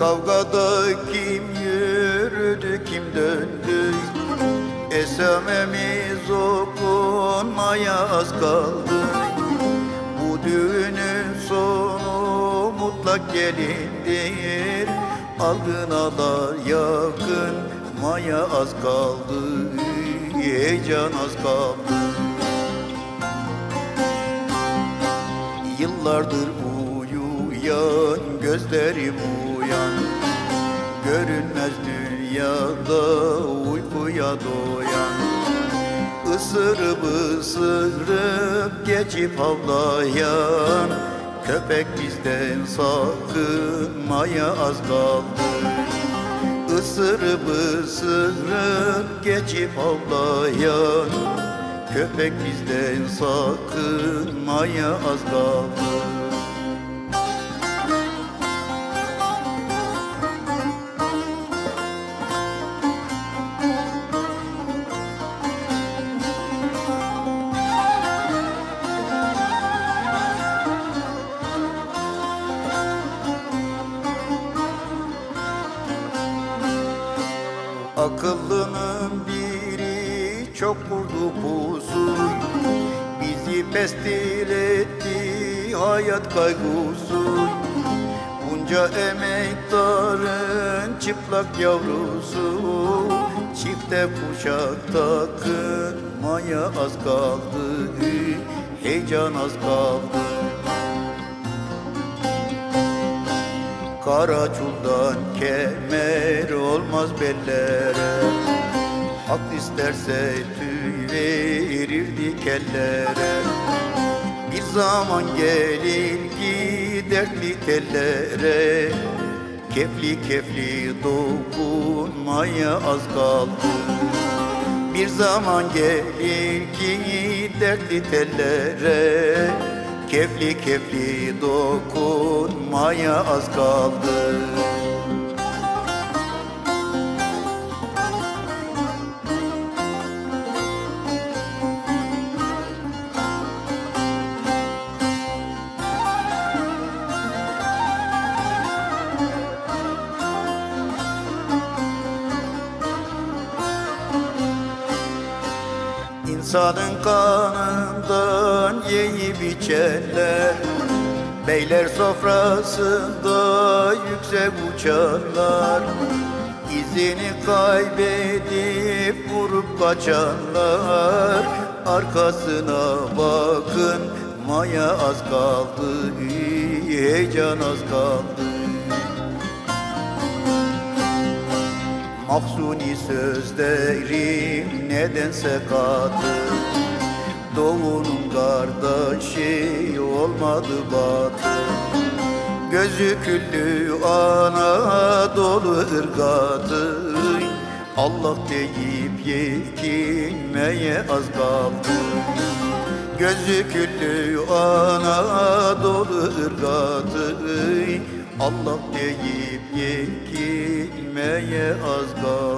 Kavgada kim yürüdü kim döndü? Esamemiz okunmaya az kaldı. Bu düğünün sonu mutlak gelindir. Algınalar yakın maya az kaldı. Heyecan az kaldı. Yıllardır uyuyan gözlerim uyan. Görünmez dünyada uykuya doyan. Isırıp ısırıp geçip havlayan Köpek bizden sakınmaya az kaldı. Isırıp ısırıp geçip havlayan Köpek bizden sakınmaya az kaldı Akıllının biri çok vurdu pusu. Bizi pestil etti hayat kaygusu. Bunca emektarın çıplak yavrusu. Çifte kuşak takınmaya az kaldı. Heyecan az kaldı Karaçuldan kemer olmaz bellere. Hak isterse tüy verirdi kellere Bir zaman gelir ki dertli tellere. Kefli kefli dokunmaya az kaldı. Bir zaman gelir ki dertli tellere. Kefli kefli dokunmaya az kaldı. İnsanın kanından yiyip içenler Beyler sofrasında yüksek uçanlar İzini kaybedip vurup kaçanlar. Arkasına bakın maya az kaldı Heyecan az kaldı. Mahsuni sözlerim nedense katı Doğunun kardeşi olmadı batı. Gözü küllü Anadolu ırgatı. Allah deyip yetinmeye az kaldı. Gözü küllü Anadolu ırgatı. Allah deyip yetinmeye az kaldı